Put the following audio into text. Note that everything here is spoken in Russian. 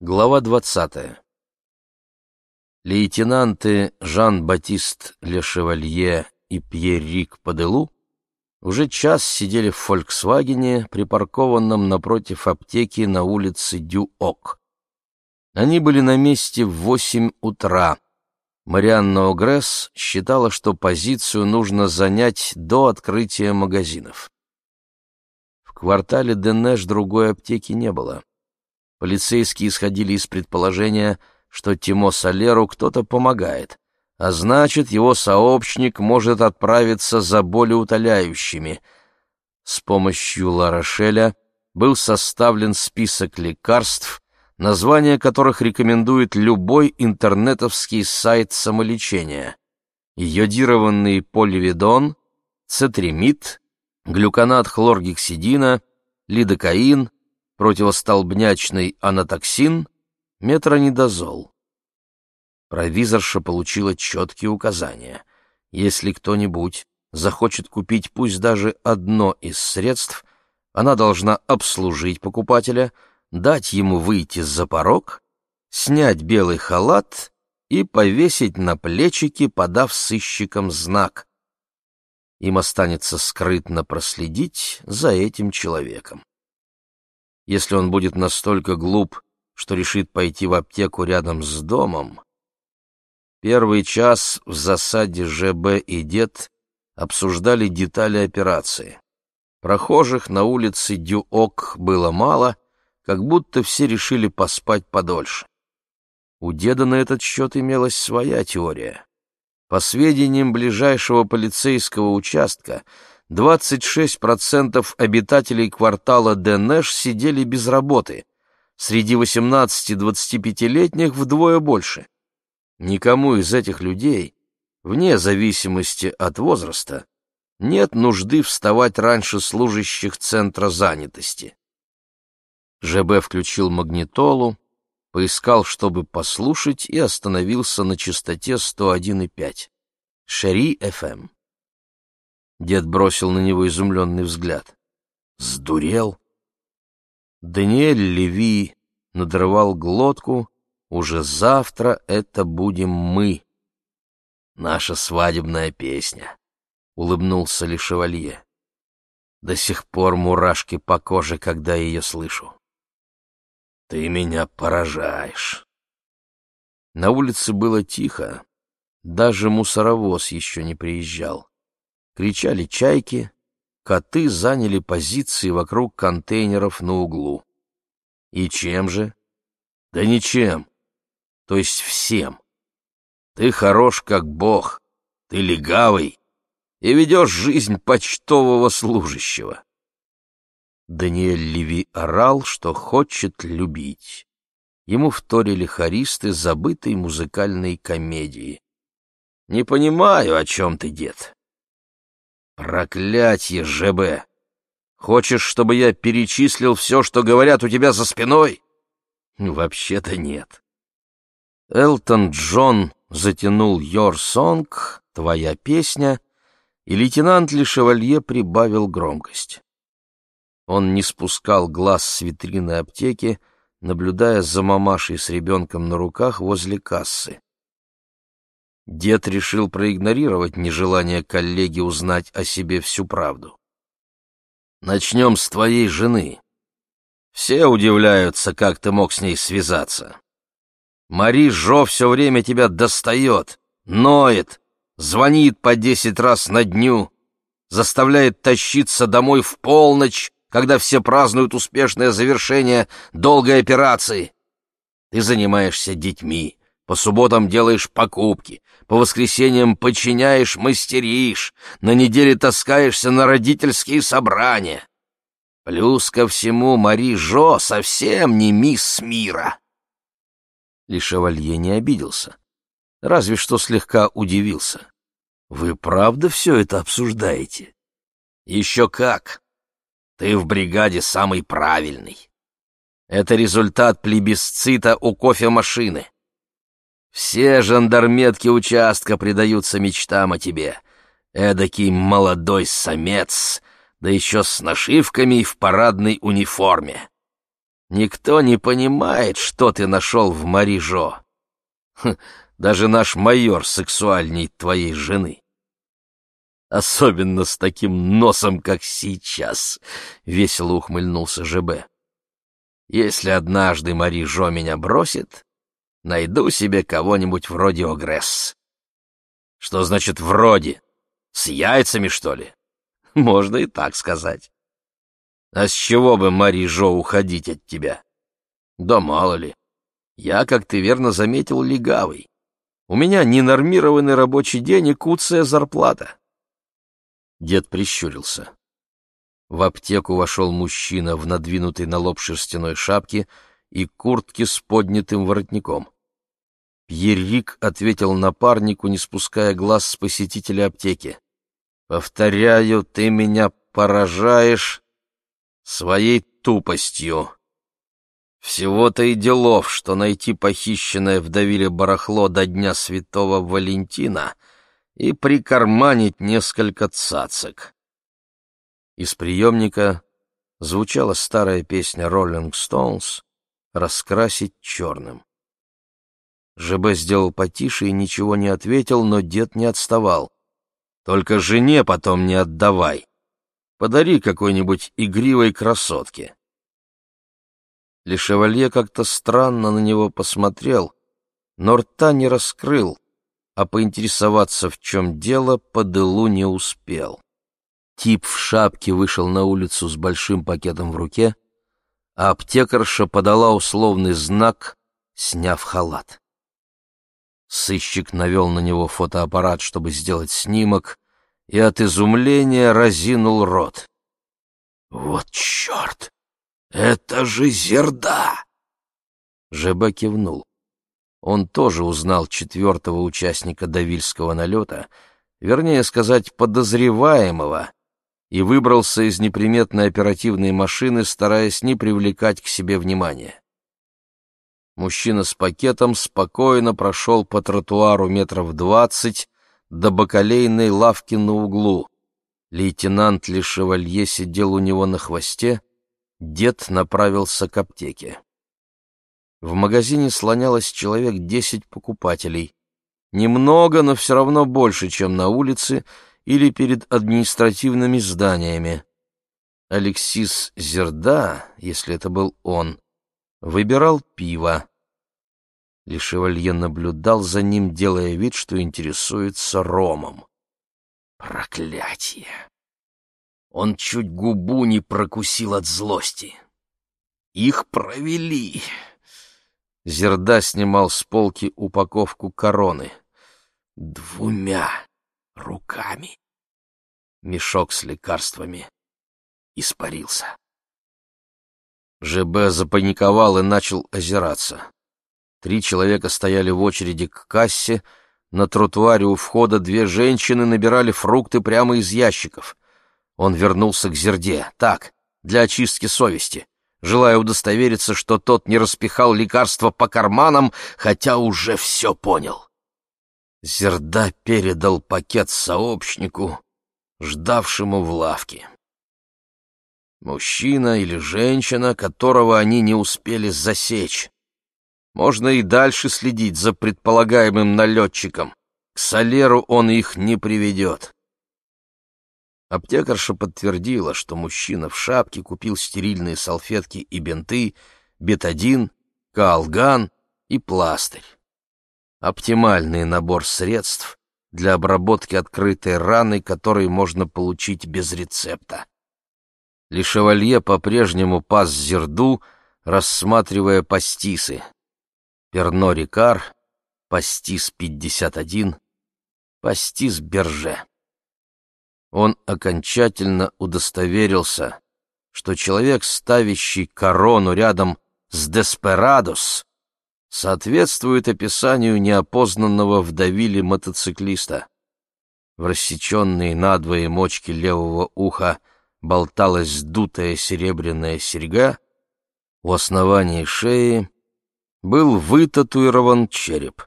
Глава двадцатая. Лейтенанты Жан-Батист Ле Шевалье и Пьер-Рик Паделу уже час сидели в «Фольксвагене», припаркованном напротив аптеки на улице Дю-Ок. Они были на месте в восемь утра. Марианна Огресс считала, что позицию нужно занять до открытия магазинов. В квартале Денеш другой аптеки не было. Полицейские исходили из предположения, что Тимо Солеру кто-то помогает, а значит, его сообщник может отправиться за болеутоляющими. С помощью Ларошеля был составлен список лекарств, названия которых рекомендует любой интернетовский сайт самолечения. Йодированный поливидон, цитремид, глюконат хлоргексидина, лидокаин, противостолбнячный анатоксин, метронидозол. Провизорша получила четкие указания. Если кто-нибудь захочет купить пусть даже одно из средств, она должна обслужить покупателя, дать ему выйти за порог, снять белый халат и повесить на плечики, подав сыщикам знак. Им останется скрытно проследить за этим человеком. Если он будет настолько глуп, что решит пойти в аптеку рядом с домом... Первый час в засаде ЖБ и Дед обсуждали детали операции. Прохожих на улице Дюок было мало, как будто все решили поспать подольше. У деда на этот счет имелась своя теория. По сведениям ближайшего полицейского участка, 26% обитателей квартала Денеш сидели без работы, среди 18-25-летних вдвое больше. Никому из этих людей, вне зависимости от возраста, нет нужды вставать раньше служащих центра занятости. ЖБ включил магнитолу, поискал, чтобы послушать, и остановился на частоте 101,5. Шери-ФМ. Дед бросил на него изумленный взгляд. Сдурел? Даниэль Леви надрывал глотку. Уже завтра это будем мы. Наша свадебная песня, — улыбнулся ли шевалье. До сих пор мурашки по коже, когда ее слышу. Ты меня поражаешь. На улице было тихо, даже мусоровоз еще не приезжал кричали чайки, коты заняли позиции вокруг контейнеров на углу. И чем же? Да ничем. То есть всем. Ты хорош как бог, ты легавый и ведешь жизнь почтового служащего. Даниэль Леви орал, что хочет любить. Ему вторили хористы забытой музыкальной комедии. «Не понимаю, о чем ты, дед. Проклятье, ЖБ! Хочешь, чтобы я перечислил все, что говорят у тебя за спиной? Вообще-то нет. Элтон Джон затянул «Your Song», «Твоя песня», и лейтенант Лешевалье прибавил громкость. Он не спускал глаз с витрины аптеки, наблюдая за мамашей с ребенком на руках возле кассы. Дед решил проигнорировать нежелание коллеги узнать о себе всю правду. «Начнем с твоей жены. Все удивляются, как ты мог с ней связаться. Мари Жо все время тебя достает, ноет, звонит по десять раз на дню, заставляет тащиться домой в полночь, когда все празднуют успешное завершение долгой операции. Ты занимаешься детьми, по субботам делаешь покупки, по воскресеньям подчиняешь, мастеришь, на неделе таскаешься на родительские собрания. Плюс ко всему Мари Жо совсем не мисс мира. Лишевалье не обиделся, разве что слегка удивился. Вы правда все это обсуждаете? Еще как. Ты в бригаде самый правильный. Это результат плебисцита у кофемашины. Все жандарметки участка предаются мечтам о тебе. Эдакий молодой самец, да еще с нашивками и в парадной униформе. Никто не понимает, что ты нашел в Марижо. Хм, даже наш майор сексуальней твоей жены. Особенно с таким носом, как сейчас, — весело ухмыльнулся ЖБ. Если однажды Марижо меня бросит, найду себе кого-нибудь вроде Огресс. Что значит «вроде»? С яйцами, что ли? Можно и так сказать. А с чего бы, Мари Жо, уходить от тебя? Да мало ли. Я, как ты верно заметил, легавый. У меня ненормированный рабочий день и куцая зарплата. Дед прищурился. В аптеку вошел мужчина в надвинутой на лоб шерстяной шапке и куртке с поднятым воротником. Пьерик ответил напарнику, не спуская глаз с посетителя аптеки. «Повторяю, ты меня поражаешь своей тупостью. Всего-то и делов, что найти похищенное в Давиле барахло до Дня Святого Валентина и прикарманить несколько цацек». Из приемника звучала старая песня «Роллинг Стоунс» «Раскрасить черным». ЖБ сделал потише и ничего не ответил, но дед не отставал. «Только жене потом не отдавай. Подари какой-нибудь игривой красотке». Лешевалье как-то странно на него посмотрел, но рта не раскрыл, а поинтересоваться, в чем дело, по делу не успел. Тип в шапке вышел на улицу с большим пакетом в руке, а аптекарша подала условный знак, сняв халат. Сыщик навел на него фотоаппарат, чтобы сделать снимок, и от изумления разинул рот. «Вот черт! Это же Зерда!» ЖБ кивнул. Он тоже узнал четвертого участника Давильского налета, вернее сказать, подозреваемого, и выбрался из неприметной оперативной машины, стараясь не привлекать к себе внимания. Мужчина с пакетом спокойно прошел по тротуару метров двадцать до бакалейной лавки на углу. Лейтенант Лешевалье сидел у него на хвосте, дед направился к аптеке. В магазине слонялось человек десять покупателей. Немного, но все равно больше, чем на улице или перед административными зданиями. Алексис Зерда, если это был он, выбирал пиво. Лешевалье наблюдал за ним, делая вид, что интересуется ромом. Проклятие! Он чуть губу не прокусил от злости. Их провели. Зерда снимал с полки упаковку короны. Двумя руками. Мешок с лекарствами испарился. ЖБ запаниковал и начал озираться. Три человека стояли в очереди к кассе, на тротуаре у входа две женщины набирали фрукты прямо из ящиков. Он вернулся к Зерде, так, для очистки совести, желая удостовериться, что тот не распихал лекарства по карманам, хотя уже все понял. Зерда передал пакет сообщнику, ждавшему в лавке. Мужчина или женщина, которого они не успели засечь. Можно и дальше следить за предполагаемым налетчиком. К Солеру он их не приведет. Аптекарша подтвердила, что мужчина в шапке купил стерильные салфетки и бинты, бетадин, каалган и пластырь. Оптимальный набор средств для обработки открытой раны, который можно получить без рецепта. Лишевалье по-прежнему пас зерду, рассматривая пастисы. Перно Рикар, пастис 51, пастис Берже. Он окончательно удостоверился, что человек, ставящий корону рядом с Деспирадос, соответствует описанию неопознанного в мотоциклиста. В рассеченные надвое мочки левого уха — болталась сдутая серебряная серьга, у основания шеи был вытатуирован череп.